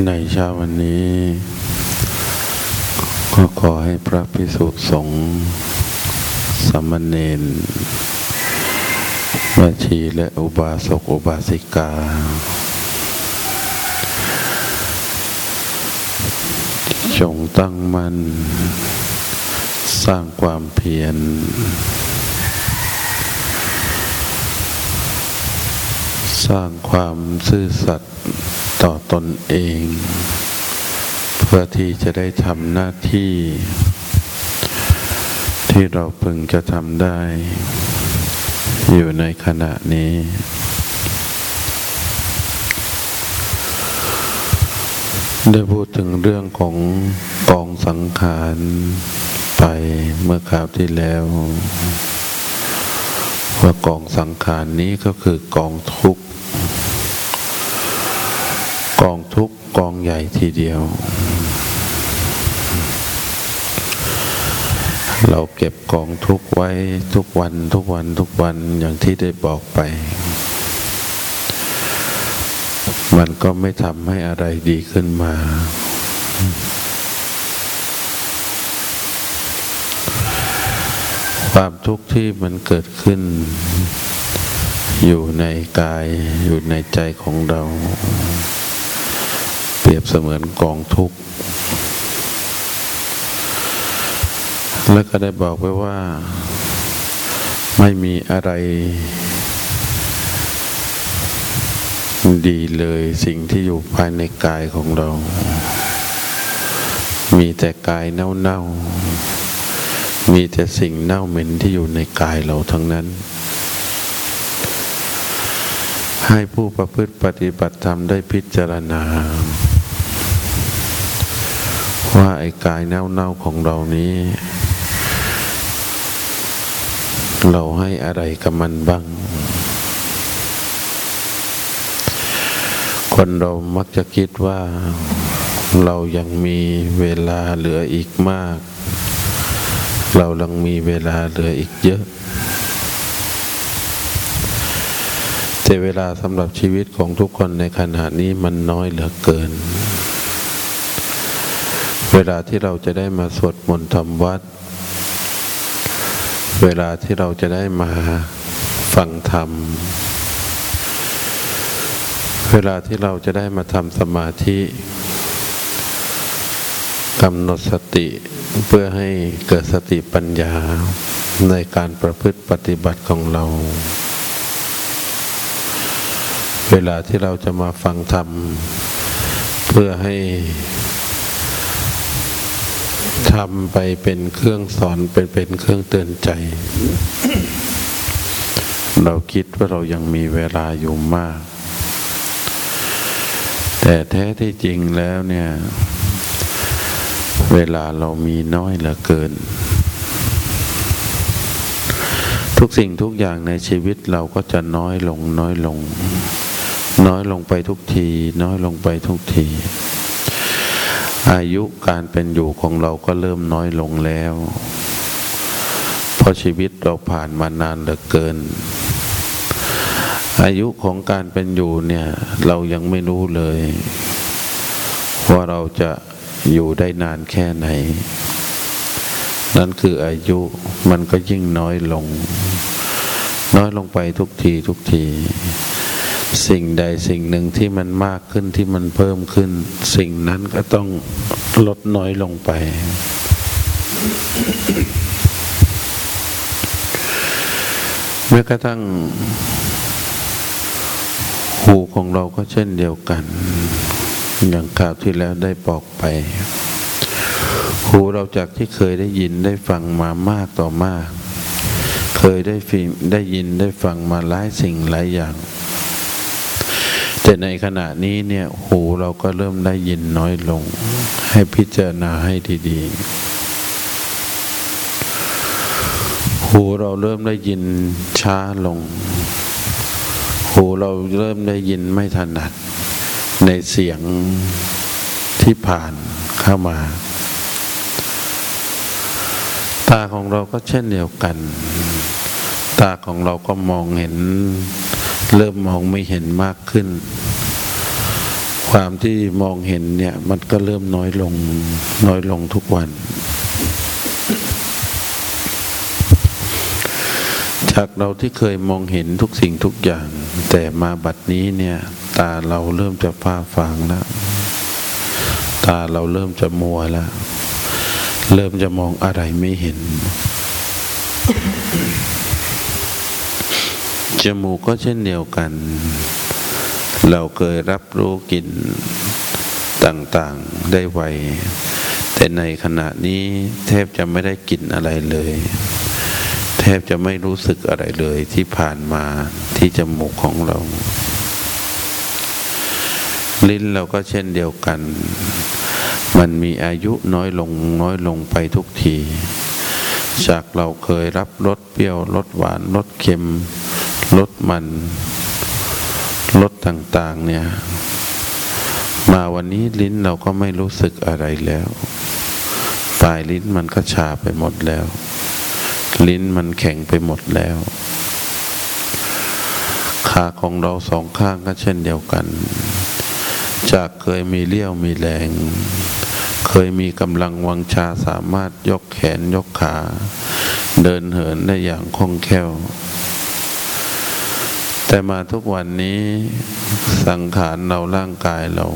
ในเช้าวันนี้ ก็ขอให้พระพิสุสงฆ์สามเณรแม่ชีและอุบาสกอุบาสิกา จงตั้งมั่นสร้างความเพียร สร้างความซื่อสัตย์ ต่อตนเอง เพื่อที่จะได้ทำหน้าที่ ที่เราพึงจะทำได้ อยู่ในขณะนี้ ได้พูดถึงเรื่องของกองสังขารไปเมื่อคราวที่แล้วว่ากองสังขารนี้ก็คือกองทุกข์ กอง ทุกกองใหญ่ทีเดียว เราเก็บกองทุกไว้ทุกวันทุกวันทุกวันอย่างที่ได้บอกไป มันก็ไม่ทำให้อะไรดีขึ้นมา ความทุกข์ที่มันเกิดขึ้นอยู่ในกายอยู่ในใจของเรา รียบเสมือนกองทุกข์ แล้วก็ได้บอกไว้ว่า ไม่มีอะไร ดีเลยสิ่งที่อยู่ภายในกายของเรา มีแต่กายเน่าๆ มีแต่สิ่งเน่าเหม็นที่อยู่ในกายเราทั้งนั้นให้ผู้ประพฤติปฏิบัติธรรมได้พิจารณา ว่าไอ้กายเน่าๆของเรานี้ เราให้อะไรกับมันบ้าง คนเรามักจะคิดว่า เรายังมีเวลาเหลืออีกมาก เรายังมีเวลาเหลืออีกเยอะแต่เวลาสำหรับชีวิตของทุกคนในขณะนี้มันน้อยเหลือเกิน เวลาที่เราจะได้มาสวดมนต์ทำวัด เวลาที่เราจะได้มาฟังธรรม เวลาที่เราจะได้มาทำสมาธิกำหนดสติเพื่อให้เกิดสติปัญญาในการประพฤติปฏิบัติของเรา เวลาที่เราจะมาฟังธรรม เพื่อให้ ทำไปเป็นเครื่องสอนเป็นเป็นเครื่องเตือนใจ เราคิดว่าเรายังมีเวลาอยู่มาก แต่แท้ที่จริงแล้วเนี่ย เวลาเรามีน้อยเหลือเกิน ทุกสิ่งทุกอย่างในชีวิตเราก็จะน้อยลงน้อยลง น้อยลงไปทุกที น้อยลงไปทุกที อายุการเป็นอยู่ของเราก็เริ่มน้อยลงแล้ว เพราะชีวิตเราผ่านมานานเหลือเกิน อายุของการเป็นอยู่เนี่ย เรายังไม่รู้เลย ว่าเราจะอยู่ได้นานแค่ไหน นั่นคืออายุมันก็ยิ่งน้อยลง น้อยลงไปทุกทีทุกที สิ่งใดสิ่งหนึ่งที่มันมากขึ้นที่มันเพิ่มขึ้น สิ่งนั้นก็ต้องลดน้อยลงไป แม้กระทั่ง หูของเราก็เช่นเดียวกัน อย่างข่าวที่แล้วได้บอกไป หูเราจากที่เคยได้ยินได้ฟังมามากต่อมาก เคยได้ฟิได้ยินได้ฟังมาหลายสิ่งหลายอย่าง แต่ในขณะนี้เนี่ยหูเราก็เริ่มได้ยินน้อยลง ให้พิจารณาให้ดีๆ หูเราเริ่มได้ยินช้าลง หูเราเริ่มได้ยินไม่ถนัด ในเสียงที่ผ่านเข้ามา ตาของเราก็เช่นเดียวกัน ตาของเราก็มองเห็น เริ่มมองไม่เห็นมากขึ้น ความที่มองเห็นเนี่ยมันก็เริ่มน้อยลงน้อยลงทุกวัน จากเราที่เคยมองเห็นทุกสิ่งทุกอย่าง แต่มาบัดนี้เนี่ย ตาเราเริ่มจะฟ้าฟางแล้วตาเราเริ่มจะมัวแล้ว เริ่มจะมองอะไรไม่เห็น จมูกก็เช่นเดียวกัน เราเคยรับรู้กลิ่นต่างๆได้ไว แต่ในขณะนี้แทบจะไม่ได้กลิ่นอะไรเลย แทบจะไม่รู้สึกอะไรเลยที่ผ่านมาที่จมูกของเรา ลิ้นเราก็เช่นเดียวกัน มันมีอายุน้อยลงน้อยลงไปทุกที จากเราเคยรับรสเปรี้ยวรสหวานรสเค็ม รสมันรสต่างๆเนี่ย มาวันนี้ลิ้นเราก็ไม่รู้สึกอะไรแล้วปลายลิ้นมันก็ชาไปหมดแล้ว ลิ้นมันแข็งไปหมดแล้ว ขาของเราสองข้างก็เช่นเดียวกัน จากเคยมีเลี้ยวมีแรง เคยมีกำลังวังชาสามารถยกแขนยกขา เดินเหินได้อย่างคล่องแคล่ว แต่มาทุกวันนี้สังขารเราร่างกายเรา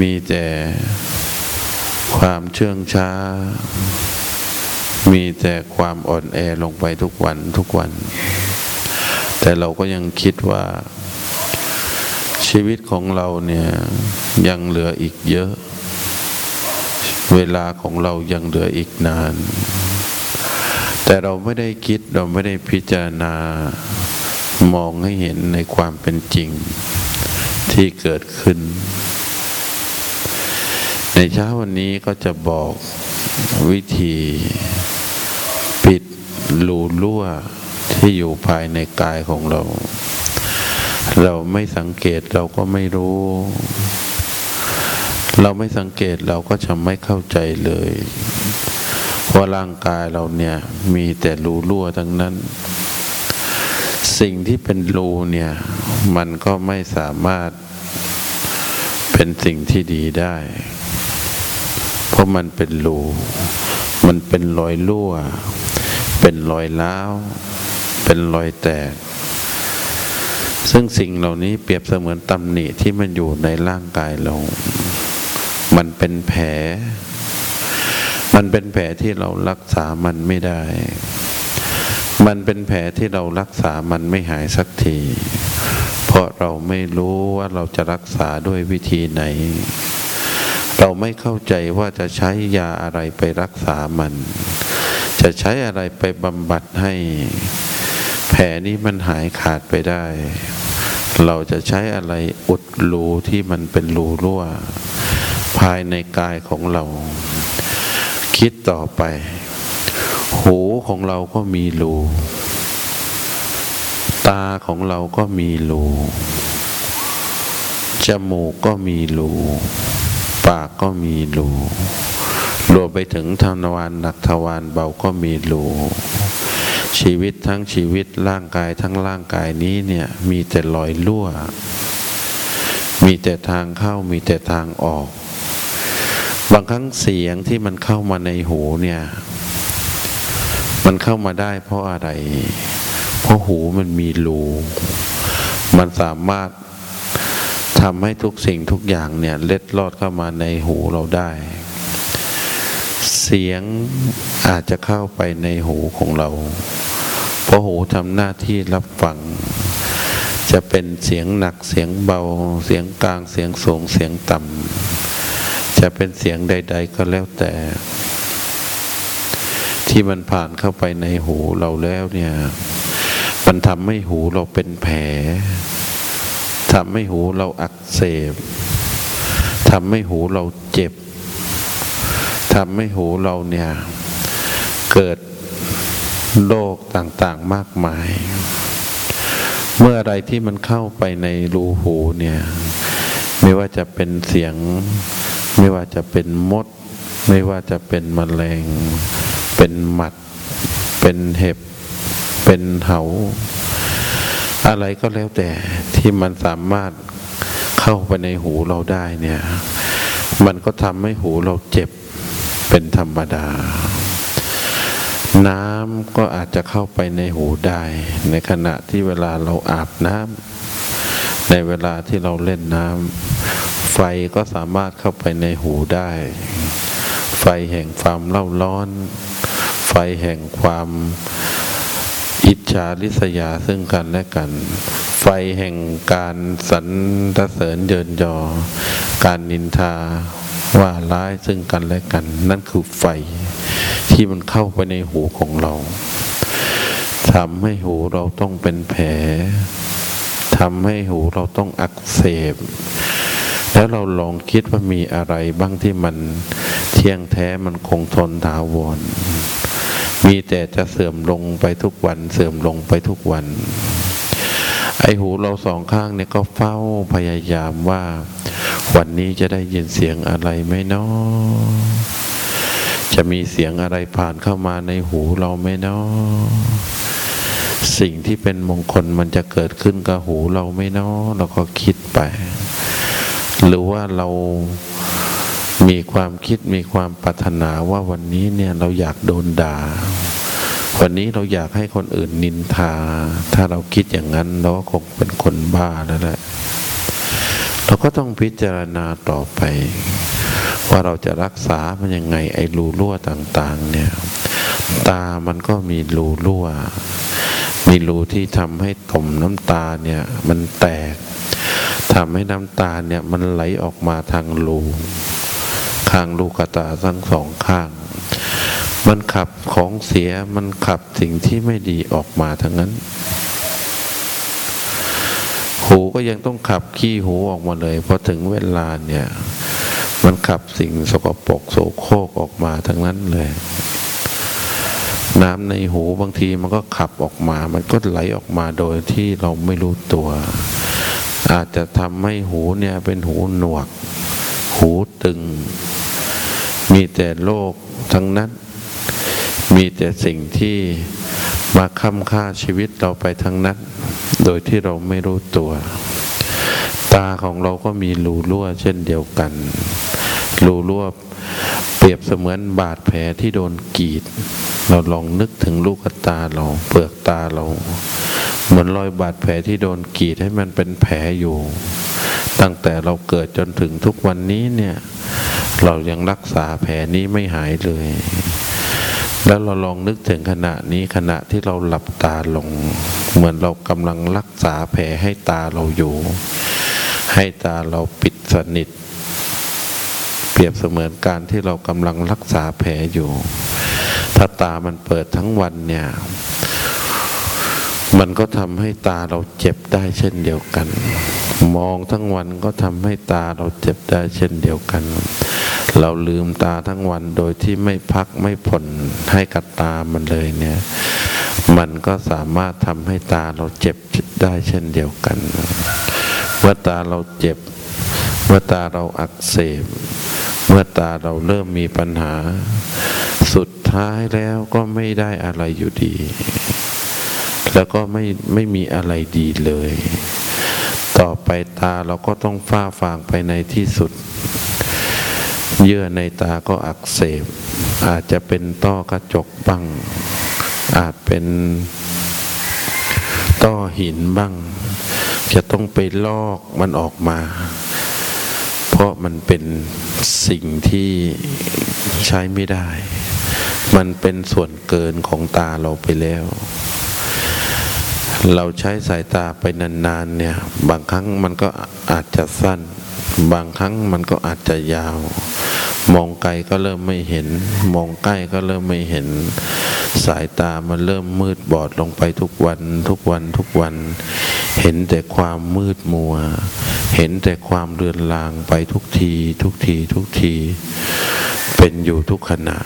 มีแต่ความเชื่องช้า มีแต่ความอ่อนแอลงไปทุกวันทุกวัน แต่เราก็ยังคิดว่าชีวิตของเราเนี่ยยังเหลืออีกเยอะ เวลาของเรายังเหลืออีกนาน แต่เราไม่ได้คิดเราไม่ได้พิจารณามองให้เห็นในความเป็นจริงที่เกิดขึ้น ในเช้าวันนี้ก็จะบอกวิธีปิดรูรั่วที่อยู่ภายในกายของเรา เราไม่สังเกตเราก็ไม่รู้ เราไม่สังเกตเราก็จะไม่เข้าใจเลย ว่าร่างกายเราเนี่ยมีแต่รูรั่วทั้งนั้น สิ่งที่เป็นรูเนี่ย มันก็ไม่สามารถเป็นสิ่งที่ดีได้ เพราะมันเป็นรูมันเป็นรอยรั่ว เป็นรอยล้าว เป็นรอยแตก ซึ่งสิ่งเหล่านี้เปรียบเสมือนตำหนิที่มันอยู่ในร่างกายเรา มันเป็นแผล มันเป็นแผลที่เรารักษามันไม่ได้ มันเป็นแผลที่เรารักษามันไม่หายสักที เพราะเราไม่รู้ว่าเราจะรักษาด้วยวิธีไหน เราไม่เข้าใจว่าจะใช้ยาอะไรไปรักษามัน จะใช้อะไรไปบำบัดให้ แผลนี้มันหายขาดไปได้ เราจะใช้อะไรอุดรูที่มันเป็นรูรั่ว ภายในกายของเรา คิดต่อไป หูของเราก็มีรูตาของเราก็มีรูจมูกก็มีรูปากก็มีรูรวมไปถึงทวารหนักทวารเบาก็มีรูชีวิตทั้งชีวิตร่างกายทั้งร่างกายนี้เนี่ยมีแต่รอยรั่ว มีแต่ทางเข้ามีแต่ทางออก บางครั้งเสียงที่มันเข้ามาในหูเนี่ย มันเข้ามาได้เพราะอะไร เพราะหูมันมีรูมันสามารถทำให้ทุกสิ่งทุกอย่างเนี่ยเล็ดลอดเข้ามาในหูเราได้ เสียงอาจจะเข้าไปในหูของเรา เพราะหูทำหน้าที่รับฟัง จะเป็นเสียงหนักเสียงเบาเสียงกลางเสียงสูงเสียงต่ำ จะเป็นเสียงใด ๆ ก็แล้วแต่ ที่มันผ่านเข้าไปในหูเราแล้วเนี่ย มันทำให้หูเราเป็นแผลทำให้หูเราอักเสบทำให้หูเราเจ็บทำให้หูเราเนี่ยเกิดโรคต่างๆมากมาย เมื่ออะไรที่มันเข้าไปในรูหูเนี่ย ไม่ว่าจะเป็นเสียง ไม่ว่าจะเป็นมด ไม่ว่าจะเป็นมแมลง เป็นหมัด เป็นเห็บ เป็นเหา อะไรก็แล้วแต่ที่มันสามารถเข้าไปในหูเราได้เนี่ย มันก็ทำให้หูเราเจ็บเป็นธรรมดา น้ำก็อาจจะเข้าไปในหูได้ ในขณะที่เวลาเราอาบน้ำในเวลาที่เราเล่นน้ำ ไฟก็สามารถเข้าไปในหูได้ ไฟแห่งความเล่าร้อน ไฟแห่งความอิจฉาริษยาซึ่งกันและกัน ไฟแห่งการสรรเสริญเยินยอ การนินทาว่าร้ายซึ่งกันและกัน นั่นคือไฟที่มันเข้าไปในหูของเราทำให้หูเราต้องเป็นแผลทำให้หูเราต้องอักเสบ แล้วเราลองคิดว่ามีอะไรบ้างที่มันเที่ยงแท้มันคงทนถาวร มีแต่จะเสื่อมลงไปทุกวัน เสื่อมลงไปทุกวัน ไอหูเราสองข้างเนี่ยก็เฝ้าพยายามว่า วันนี้จะได้ยินเสียงอะไรไหมเนาะจะมีเสียงอะไรผ่านเข้ามาในหูเราไหมเนาะสิ่งที่เป็นมงคลมันจะเกิดขึ้นกับหูเราไหมเนาะเราก็คิดไป หรือว่าเรามีความคิดมีความปรารถนาว่าวันนี้เนี่ยเราอยากโดนด่า วันนี้เราอยากให้คนอื่นนินทา ถ้าเราคิดอย่างนั้นเราก็คงเป็นคนบ้าแล้วแหละเราก็ต้องพิจารณาต่อไป ว่าเราจะรักษามันยังไงไอ้รูรั่วต่างๆ เนี่ย ตามันก็มีรูรั่ว มีรูที่ทำให้ต่มน้ำตาเนี่ย มันแตก ทำให้น้ำตาเนี่ยมันไหลออกมาทางรูข้างลูกตาทั้งสองข้าง มันขับของเสียมันขับสิ่งที่ไม่ดีออกมาทั้งนั้น หูก็ยังต้องขับขี้หูออกมาเลยพอถึงเวลาเนี่ย มันขับสิ่งสกปรกโสโครกออกมาทั้งนั้นเลยน้ำในหูบางทีมันก็ขับออกมา มันก็ไหลออกมาโดยที่เราไม่รู้ตัว อาจจะทำให้หูเนี่ยเป็นหูหนวก หูตึง มีแต่โลกทั้งนั้น มีแต่สิ่งที่มาค้ำค่าชีวิตเราไปทั้งนั้น โดยที่เราไม่รู้ตัว ตาของเราก็มีรูรั่วเช่นเดียวกัน รูรั่วเปรียบเสมือนบาดแผลที่โดนกรีด เราลองนึกถึงลูกตาเรา เปลือกตาเรา เหมือนรอยบาดแผลที่โดนกรีดให้มันเป็นแผลอยู่ ตั้งแต่เราเกิดจนถึงทุกวันนี้เนี่ย เรายังรักษาแผลนี้ไม่หายเลย แล้วเราลองนึกถึงขณะนี้ขณะที่เราหลับตาลง เหมือนเรากำลังรักษาแผลให้ตาเราอยู่ ให้ตาเราปิดสนิท เปรียบเสมือนการที่เรากำลังรักษาแผลอยู่ ถ้าตามันเปิดทั้งวันเนี่ย มันก็ทำให้ตาเราเจ็บได้เช่นเดียวกัน มองทั้งวันก็ทำให้ตาเราเจ็บได้เช่นเดียวกัน เราลืมตาทั้งวันโดยที่ไม่พักไม่ผ่อนให้กับตามันเลยเนี่ย มันก็สามารถทำให้ตาเราเจ็บได้เช่นเดียวกันเมื่อตาเราเจ็บ เมื่อตาเราอักเสบ เมื่อตาเราเริ่มมีปัญหา สุดท้ายแล้วก็ไม่ได้อะไรอยู่ดี แล้วก็ไม่ไม่มีอะไรดีเลย ต่อไปตาเราก็ต้องฟ้าฟางไปในที่สุด เยื่อในตาก็อักเสบ อาจจะเป็นต้อกระจกบ้าง อาจเป็นต้อหินบ้าง จะต้องไปลอกมันออกมา เพราะมันเป็นสิ่งที่ใช้ไม่ได้ มันเป็นส่วนเกินของตาเราไปแล้ว เราใช้สายตาไปนานๆเนี่ยบางครั้งมันก็อาจจะสั้น บางครั้งมันก็อาจจะยาว มองไกลก็เริ่มไม่เห็น มองใกล้ก็เริ่มไม่เห็น สายตามันเริ่มมืดบอดลงไปทุกวันทุกวันทุกวัน เห็นแต่ความมืดมัว เห็นแต่ความเรือนรางไปทุกที ทุกทีทุกที เป็นอยู่ทุกขณะ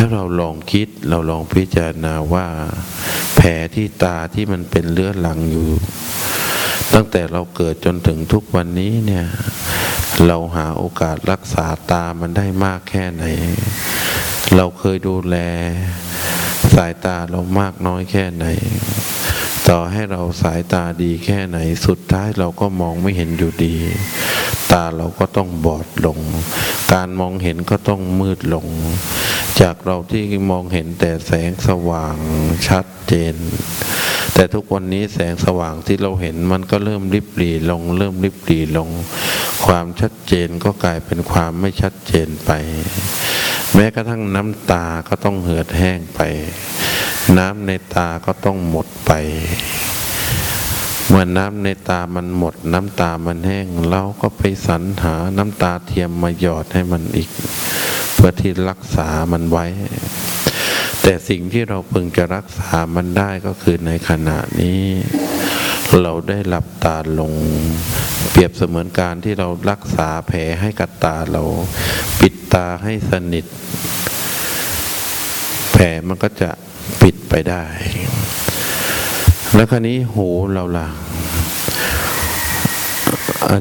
แล้วเราลองคิดเราลองพิจารณาว่า แผลที่ตาที่มันเป็นเลือดหลังอยู่ ตั้งแต่เราเกิดจนถึงทุกวันนี้เนี่ย เราหาโอกาสรักษาตามันได้มากแค่ไหน เราเคยดูแล สายตาเรามากน้อยแค่ไหน ต่อให้เราสายตาดีแค่ไหน สุดท้ายเราก็มองไม่เห็นอยู่ดี ตาเราก็ต้องบอดลง การมองเห็นก็ต้องมืดลง จากเราที่มองเห็นแต่แสงสว่างชัดเจน แต่ทุกวันนี้แสงสว่างที่เราเห็นมันก็เริ่มริบหรี่ลง เริ่มริบหรี่ลง ความชัดเจนก็กลายเป็นความไม่ชัดเจนไป แม้กระทั่งน้ำตาก็ต้องเหือดแห้งไป น้ำในตาก็ต้องหมดไปเมื่อน้ำในตามันหมด น้ำตามันแห้ง เราก็ไปสรรหาน้ำตาเทียมมาหยอดให้มันอีก พื่อที่รักษามันไว้ แต่สิ่งที่เราพึงจะรักษามันได้ก็คือในขณะนี้ เราได้หลับตาลง เปรียบเสมือนการที่เรารักษาแผลให้กับตาเรา ปิดตาให้สนิท แผลมันก็จะปิดไปได้ แล้วคราวนี้หูเราล่ะ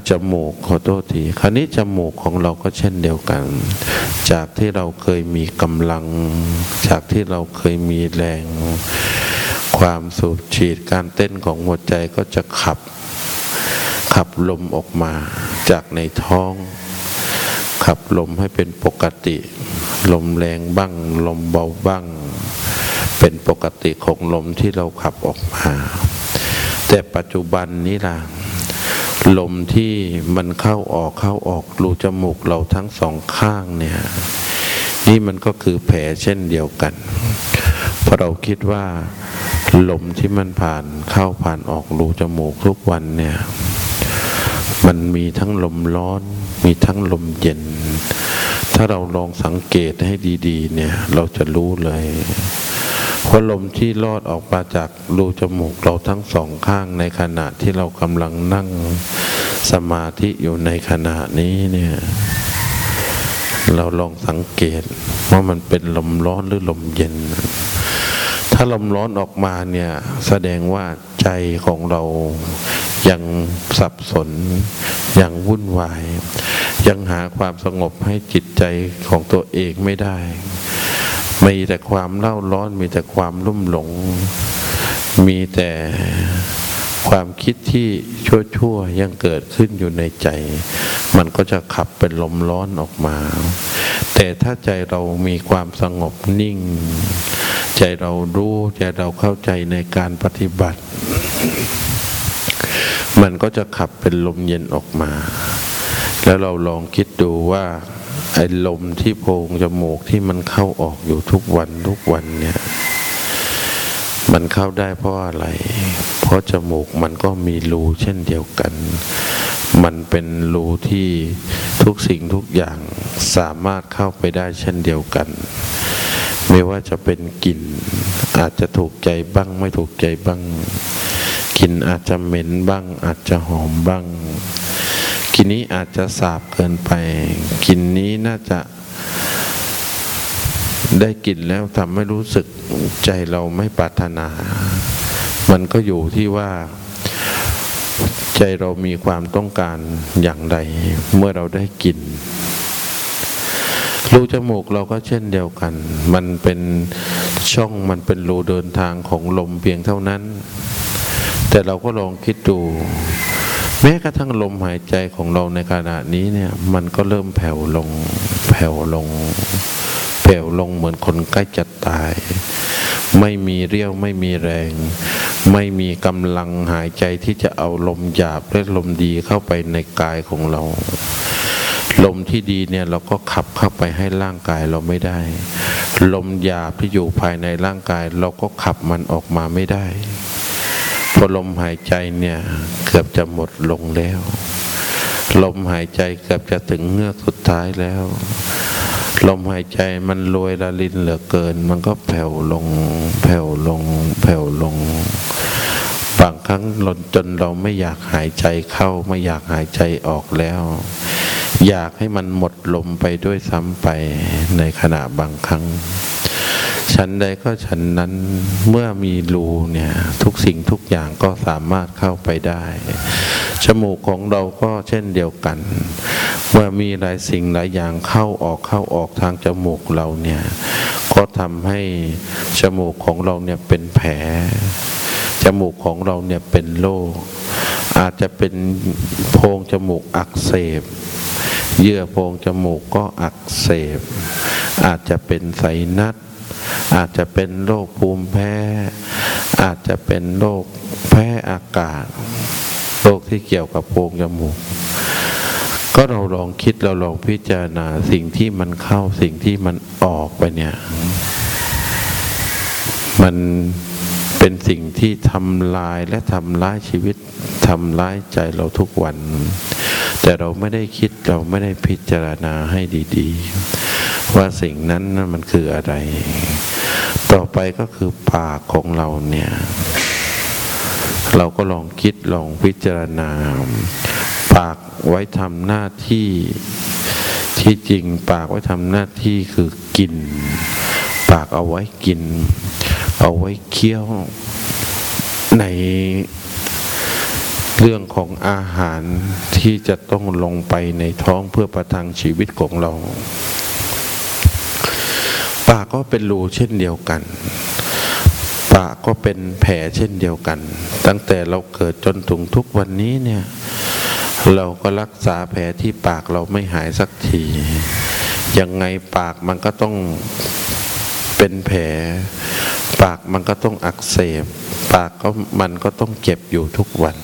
จมูกขอโทษทีคราวนี้จมูกของเราก็เช่นเดียวกัน จากที่เราเคยมีกำลัง จากที่เราเคยมีแรง ความสูบฉีดการเต้นของหัวใจก็จะขับ ขับลมออกมา จากในท้อง ขับลมให้เป็นปกติ ลมแรงบ้าง ลมเบาบ้าง เป็นปกติของลมที่เราขับออกมา แต่ปัจจุบันนี้ล่ะ ลมที่มันเข้าออกเข้าออกรูจมูกเราทั้งสองข้างเนี่ย นี่มันก็คือแผลเช่นเดียวกันเพราะเราคิดว่า ลมที่มันผ่านเข้าผ่านออกรูจมูกทุกวันเนี่ย มันมีทั้งลมร้อน มีทั้งลมเย็น ถ้าเราลองสังเกตให้ดี ๆ เนี่ย เราจะรู้เลย ว่าลมที่ลอดออกมาจากรูจมูกเราทั้งสองข้างในขณะที่เรากำลังนั่งสมาธิอยู่ในขณะนี้เนี่ยเราลองสังเกตว่ามันเป็นลมร้อนหรือลมเย็น ถ้าลมร้อนออกมาเนี่ยแสดงว่าใจของเรายังสับสน ยังวุ่นวาย ยังหาความสงบให้จิตใจของตัวเองไม่ได้ มีแต่ความเล่าร้อน มีแต่ความลุ่มหลง มีแต่ความคิดที่ชั่วๆยังเกิดขึ้นอยู่ในใจ มันก็จะขับเป็นลมร้อนออกมา แต่ถ้าใจเรามีความสงบนิ่ง ใจเรารู้ใจเราเข้าใจในการปฏิบัติ มันก็จะขับเป็นลมเย็นออกมา แล้วเราลองคิดดูว่า ไอ้ลมที่โพรงจมูกที่มันเข้าออกอยู่ทุกวันทุกวันเนี่ย มันเข้าได้เพราะอะไร เพราะจมูกมันก็มีรูเช่นเดียวกัน มันเป็นรูที่ทุกสิ่งทุกอย่างสามารถเข้าไปได้เช่นเดียวกัน ไม่ว่าจะเป็นกลิ่น อาจจะถูกใจบ้างไม่ถูกใจบ้างกลิ่นอาจจะเหม็นบ้าง อาจจะหอมบ้าง กินนี้อาจจะสาบเกินไป กินนี้น่าจะได้กลิ่นแล้วทำให้รู้สึกใจเราไม่ปรารถนา มันก็อยู่ที่ว่าใจเรามีความต้องการอย่างใด เมื่อเราได้กลิ่นรูจมูกเราก็เช่นเดียวกัน มันเป็นช่องมันเป็นรูเดินทางของลมเพียงเท่านั้น แต่เราก็ลองคิดดู แม้กระทั่งลมหายใจของเราในขณะนี้เนี่ย มันก็เริ่มแผ่วลง แผ่วลง แผ่วลงเหมือนคนใกล้จะตาย ไม่มีเรี่ยวไม่มีแรง ไม่มีกำลังหายใจที่จะเอาลมหยาบและลมดีเข้าไปในกายของเรา ลมที่ดีเนี่ยเราก็ขับเข้าไปให้ร่างกายเราไม่ได้ ลมหยาบที่อยู่ภายในร่างกาย เราก็ขับมันออกมาไม่ได้ พอลมหายใจเนี่ย เกือบจะหมดลงแล้ว ลมหายใจเกือบจะถึงเงือกสุดท้ายแล้ว ลมหายใจมันรวยละลินเหลือเกิน มันก็แผ่วลง แผ่วลง แผ่วลง บางครั้งเราจนเราไม่อยากหายใจเข้าไม่อยากหายใจออกแล้ว อยากให้มันหมดลมไปด้วยซ้ำไปในขณะบางครั้ง ฉันใดก็ฉันนั้นเมื่อมีรูเนี่ยทุกสิ่งทุกอย่างก็สามารถเข้าไปได้ จมูกของเราก็เช่นเดียวกัน เมื่อมีหลายสิ่งหลายอย่างเข้าออกเข้าออกทางจมูกเราเนี่ยก็ทำให้จมูกของเราเนี่ยเป็นแผลจมูกของเราเนี่ยเป็นโรคอาจจะเป็นโพรงจมูกอักเสบ เยื่อโพรงจมูกก็อักเสบ อาจจะเป็นไสนัด อาจจะเป็นโรคภูมิแพ้ อาจจะเป็นโรคแพ้อากาศ โรคที่เกี่ยวกับโพรงจมูก ก็เราลองคิดเราลองพิจารณาสิ่งที่มันเข้าสิ่งที่มันออกไปเนี่ย มันเป็นสิ่งที่ทำลายและทำร้ายชีวิตทำร้ายใจเราทุกวัน แต่เราไม่ได้คิดเราไม่ได้พิจารณาให้ดี ๆ ว่าสิ่งนั้นมันคืออะไร ต่อไปก็คือปากของเราเนี่ย เราก็ลองคิดลองพิจารณา ปากไว้ทำหน้าที่ที่จริงปากไว้ทำหน้าที่คือกิน ปากเอาไว้กิน เอาไว้เคี้ยวในเรื่องของอาหารที่จะต้องลงไปในท้องเพื่อประทังชีวิตของเรา ปากก็เป็นรูเช่นเดียวกัน ปากก็เป็นแผลเช่นเดียวกัน ตั้งแต่เราเกิดจนถึงทุกวันนี้เนี่ยเราก็รักษาแผลที่ปากเราไม่หายสักที ยังไงปากมันก็ต้องเป็นแผล ปากมันก็ต้องอักเสบ ปากก็มันก็ต้องเจ็บอยู่ทุกวัน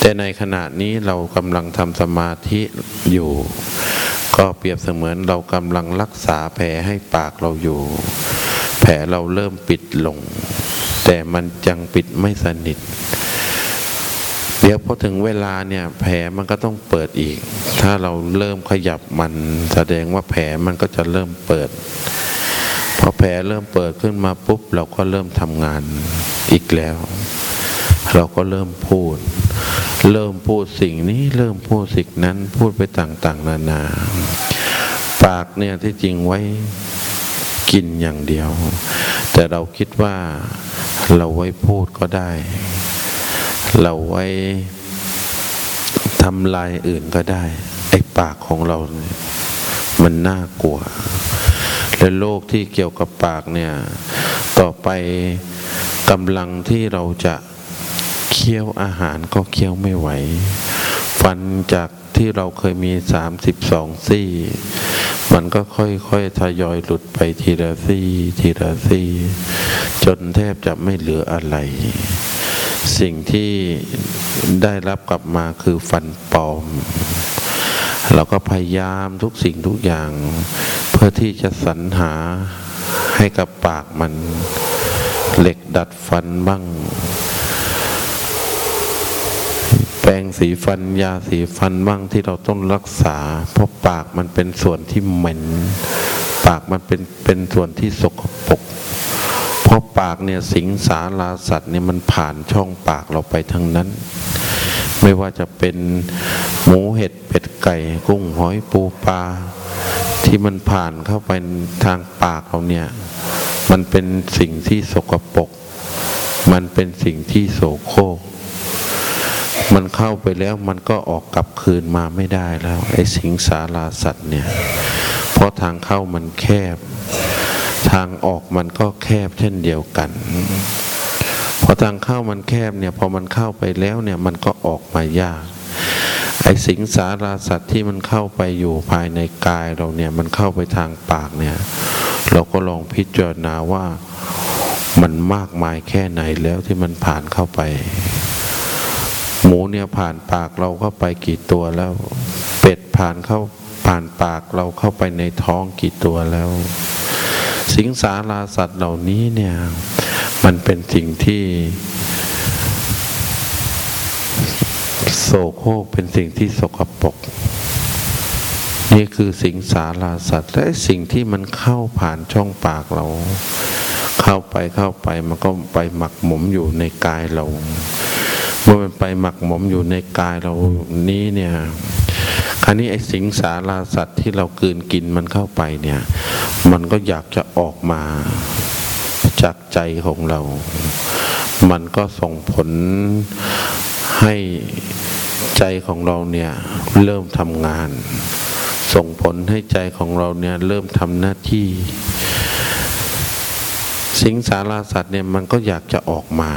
แต่ในขณะนี้เรากำลังทำสมาธิอยู่ ก็เปรียบเสมือนเรากำลังรักษาแผลให้ปากเราอยู่ แผลเราเริ่มปิดลง แต่มันยังปิดไม่สนิท เดี๋ยวพอถึงเวลาเนี่ยแผลมันก็ต้องเปิดอีก ถ้าเราเริ่มขยับมัน แสดงว่าแผลมันก็จะเริ่มเปิด พอแผลเริ่มเปิดขึ้นมาปุ๊บ เราก็เริ่มทำงานอีกแล้ว เราก็เริ่มพูด เริ่มพูดสิ่งนี้เริ่มพูดสิ่งนั้นพูดไปต่างๆ นานา ปากเนี่ยที่จริงไว้กินอย่างเดียว แต่เราคิดว่าเราไว้พูดก็ได้ เราไว้ทำลายอื่นก็ได้ ไอ้ปากของเราเนี่ยมันน่ากลัว และโรคที่เกี่ยวกับปากเนี่ย ต่อไปกำลังที่เราจะ เคี้ยวอาหารก็เคี้ยวไม่ไหว ฟันจากที่เราเคยมีสามสิบสองซี่ มันก็ค่อยๆทยอยหลุดไปทีละซี่ ทีละซี่ จนแทบจะไม่เหลืออะไร สิ่งที่ได้รับกลับมาคือฟันปลอม เราก็พยายามทุกสิ่งทุกอย่าง เพื่อที่จะสรรหาให้กับปากมัน เหล็กดัดฟันบ้าง แป รงสีฟันยาสีฟันบ้างที่เราต้องรักษา เพราะปากมันเป็นส่วนที่เหม็น ปากมันเป็นเป็นส่วนที่สกปรกเพราะปากเนี่ยสิงสาราสัตว์เนี่ยมันผ่านช่องปากเราไปทั้งนั้น ไม่ว่าจะเป็นหมูเห็ดเป็ดไก่กุ้งหอยปูปลาที่มันผ่านเข้าไปทางปากเราเนี่ย มันเป็นสิ่งที่สกปรกมันเป็นสิ่งที่โสโครก มันเข้าไปแล้วมันก็ออกกลับคืนมาไม่ได้แล้วไอ้สิงสาราสัตว์เนี่ยเพราะทางเข้ามันแคบ ทางออกมันก็แคบเช่นเดียวกันพอทางเข้ามันแคบเนี่ยพอมันเข้าไปแล้วเนี่ยมันก็ออกมายากไอ้สิงสาราสัตว์ที่มันเข้าไปอยู่ภายในกายเราเนี่ยมันเข้าไปทางปากเนี่ยเราก็ลองพิจารณาว่ามันมากมายแค่ไหนแล้วที่มันผ่านเข้าไป หมูเนี่ยผ่านปากเราเข้าไปกี่ตัวแล้ว เป็ดผ่านเข้าผ่านปากเราเข้าไปในท้องกี่ตัวแล้ว สิงสาราสัตว์เหล่านี้เนี่ย มันเป็นสิ่งที่ โสโครกเป็นสิ่งที่สกปรกนี่คือสิงสาราสัตว์และสิ่งที่มันเข้าผ่านช่องปากเรา เข้าไปเข้าไปมันก็ไปหมักหมมอยู่ในกายเรา เมื่อมันไปหมักหมมอยู่ในกายเรานี้เนี่ยคราวนี้ไอ้สิงสาราสัตว์ที่เรากืนกินมันเข้าไปเนี่ย มันก็อยากจะออกมาจากใจของเรา มันก็ส่งผลให้ใจของเราเนี่ยเริ่มทำงาน ส่งผลให้ใจของเราเนี่ยเริ่มทำหน้าที่ สิงสาราสัตว์เนี่ยมันก็อยากจะออกมา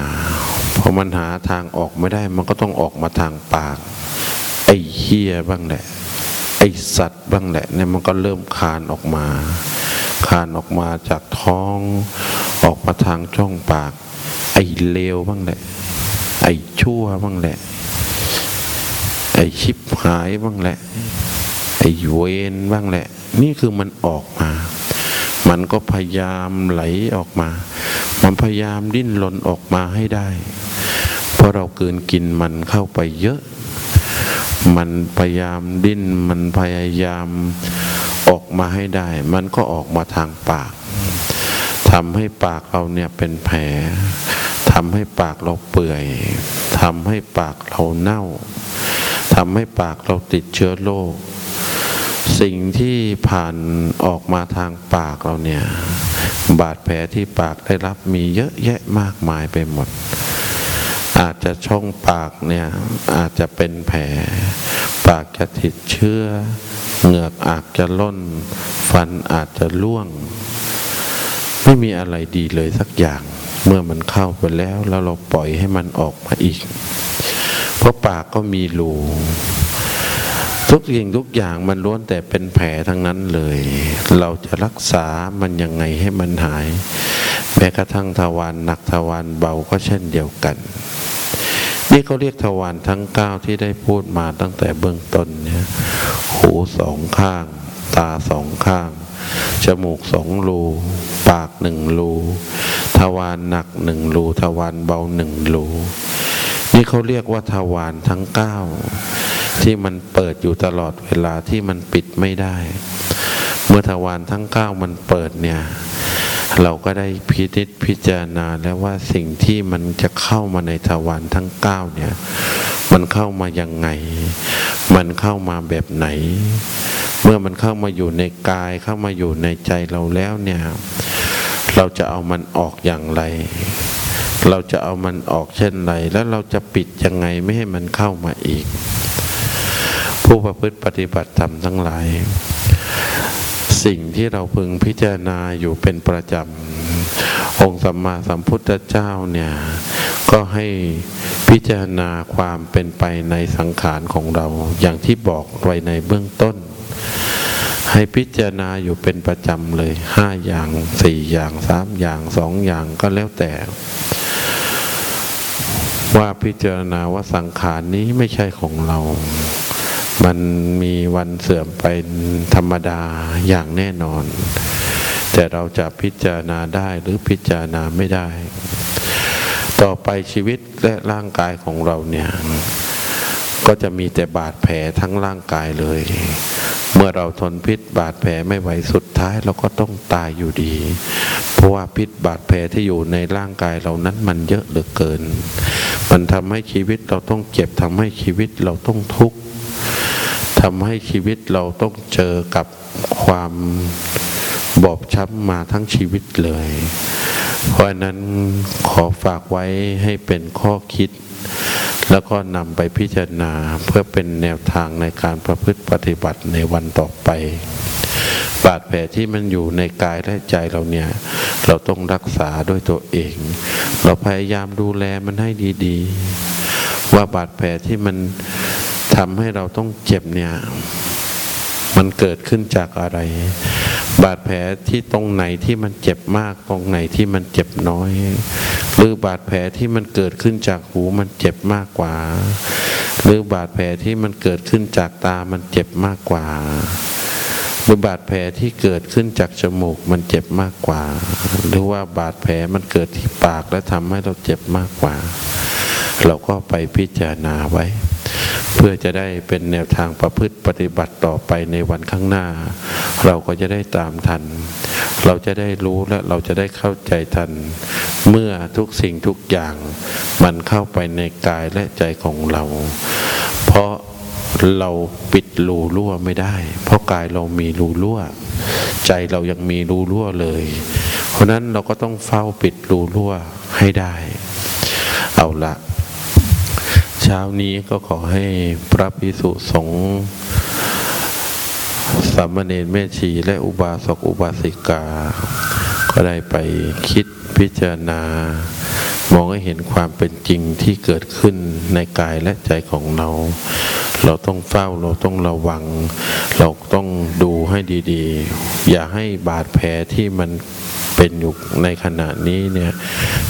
พอมันหาทางออกไม่ได้มันก็ต้องออกมาทางปาก ไอ้เฮี้ยบ้างแหละ ไอ้สัตว์บ้างแหละเนี่ยมันก็เริ่มคานออกมา คานออกมาจากท้อง ออกมาทางช่องปาก ไอ้เลวบ้างแหละ ไอ้ชั่วบ้างแหละ ไอ้ชิบหายบ้างแหละ ไอ้เวนบ้างแหละ นี่คือมันออกมา มันก็พยายามไหลออกมา มันพยายามดิ้นรนออกมาให้ได้ เพราะเราเกินกินมันเข้าไปเยอะ มันพยายามดิ้น มันพยายามออกมาให้ได้ มันก็ออกมาทางปากทำให้ปากเราเนี่ยเป็นแผลทำให้ปากเราเปื่อยทำให้ปากเราเน่าทำให้ปากเราติดเชื้อโรค สิ่งที่ผ่านออกมาทางปากเราเนี่ย บาดแผลที่ปากได้รับมีเยอะแยะมากมายไปหมด อาจจะช่องปากเนี่ย อาจจะเป็นแผล ปากจะติดเชื้อเหงือกอาจจะล่น ฟันอาจจะร่วง ไม่มีอะไรดีเลยสักอย่าง เมื่อมันเข้าไปแล้วแล้วเราปล่อยให้มันออกมาอีก เพราะปากก็มีรู ทุกสิ่งทุกอย่างมันล้วนแต่เป็นแผลทั้งนั้นเลย เราจะรักษามันยังไงให้มันหาย แม้กระทั่งทวารหนักทวารเบาก็เช่นเดียวกัน นี่เขาเรียกทวารทั้งเก้าที่ได้พูดมาตั้งแต่เบื้องต้นเนี่ยหูสองข้าง ตาสองข้าง จมูกสองรูปากหนึ่งรูทวารหนักหนึ่งรูทวารเบาหนึ่งรูนี่เขาเรียกว่าทวารทั้งเก้า ที่มันเปิดอยู่ตลอดเวลาที่มันปิดไม่ได้ เมื่อทวารทั้งเก้ามันเปิดเนี่ยเราก็ได้พิจิตพิจารณาแล้วว่าสิ่งที่มันจะเข้ามาในทวารทั้งเก้าเนี่ย มันเข้ามายังไง มันเข้ามาแบบไหน เมื่อมันเข้ามาอยู่ในกายเข้ามาอยู่ในใจเราแล้วเนี่ย เราจะเอามันออกอย่างไร เราจะเอามันออกเช่นไร แล้วเราจะปิดยังไงไม่ให้มันเข้ามาอีก ผู้ประพฤติปฏิบัติธรรมทั้งหลาย สิ่งที่เราพึงพิจารณาอยู่เป็นประจำ องค์สัมมาสัมพุทธเจ้าเนี่ยก็ให้พิจารณาความเป็นไปในสังขารของเรา อย่างที่บอกไว้ในเบื้องต้น ให้พิจารณาอยู่เป็นประจำเลยห้าอย่างสี่อย่างสามอย่างสองอย่างก็แล้วแต่ ว่าพิจารณาว่าสังขารนี้ไม่ใช่ของเรา มันมีวันเสื่อมไปธรรมดาอย่างแน่นอน แต่เราจะพิจารณาได้หรือพิจารณาไม่ได้ ต่อไปชีวิตและร่างกายของเราเนี่ยก็จะมีแต่บาดแผลทั้งร่างกายเลย เมื่อเราทนพิษบาดแผลไม่ไหวสุดท้ายเราก็ต้องตายอยู่ดี เพราะว่าพิษบาดแผลที่อยู่ในร่างกายเรานั้นมันเยอะเหลือเกิน มันทำให้ชีวิตเราต้องเจ็บทำให้ชีวิตเราต้องทุกข์ ทำให้ชีวิตเราต้องเจอกับความบอบช้ำมาทั้งชีวิตเลย เพราะนั้นขอฝากไว้ให้เป็นข้อคิด แล้วก็นำไปพิจารณาเพื่อเป็นแนวทางในการประพฤติปฏิบัติในวันต่อไปบาดแผลที่มันอยู่ในกายและใจเราเนี่ย เราต้องรักษาด้วยตัวเอง เราพยายามดูแลมันให้ดี ๆ ว่าบาดแผลที่มัน ทำให้เราต้องเจ็บเนี่ย มันเกิดขึ้นจากอะไร บาดแผลที่ตรงไหนที่มันเจ็บมากตรงไหนที่มันเจ็บน้อย หรือบาดแผลที่มันเกิดขึ้นจากหูมันเจ็บมากกว่า หรือบาดแผลที่มันเกิดขึ้นจากตามันเจ็บมากกว่าหรือบาดแผลที่เกิดขึ้นจากจมูกมันเจ็บมากกว่า หรือว่าบาดแผลมันเกิดที่ปากและทำให้เราเจ็บมากกว่า เราก็ไปพิจารณาไว้ เพื่อจะได้เป็นแนวทางประพฤติปฏิบัติต่อไปในวันข้างหน้า เราก็จะได้ตามทัน เราจะได้รู้และเราจะได้เข้าใจทัน เมื่อทุกสิ่งทุกอย่างมันเข้าไปในกายและใจของเรา เพราะเราปิดรูรั่วไม่ได้ เพราะกายเรามีรูรั่ว ใจเรายังมีรูรั่วเลย เพราะนั้นเราก็ต้องเฝ้าปิดรูรั่วให้ได้ เอาละ ช้านี้ก็ขอให้พระพิสุสงฆ์สามเณรแม่ชีและอุบาสกอุบาสิกา ก็ได้ไปคิดพิจารณา มองให้เห็นความเป็นจริงที่เกิดขึ้นในกายและใจของเรา เราต้องเฝ้าเราต้องระวัง เราต้องดูให้ดีๆ อย่าให้บาดแผลที่มันเป็นอยู่ในขณะนี้เนี่ย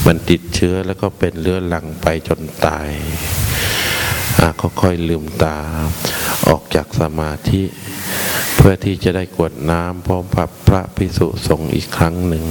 มันติดเชื้อแล้วก็เป็นเรื้อรังไปจนตาย ค่อยๆลืมตาออกจากสมาธิ เพื่อที่จะได้กวดน้ำพร้อมพับพระพิสุสงฆ์อีกครั้งหนึ่ง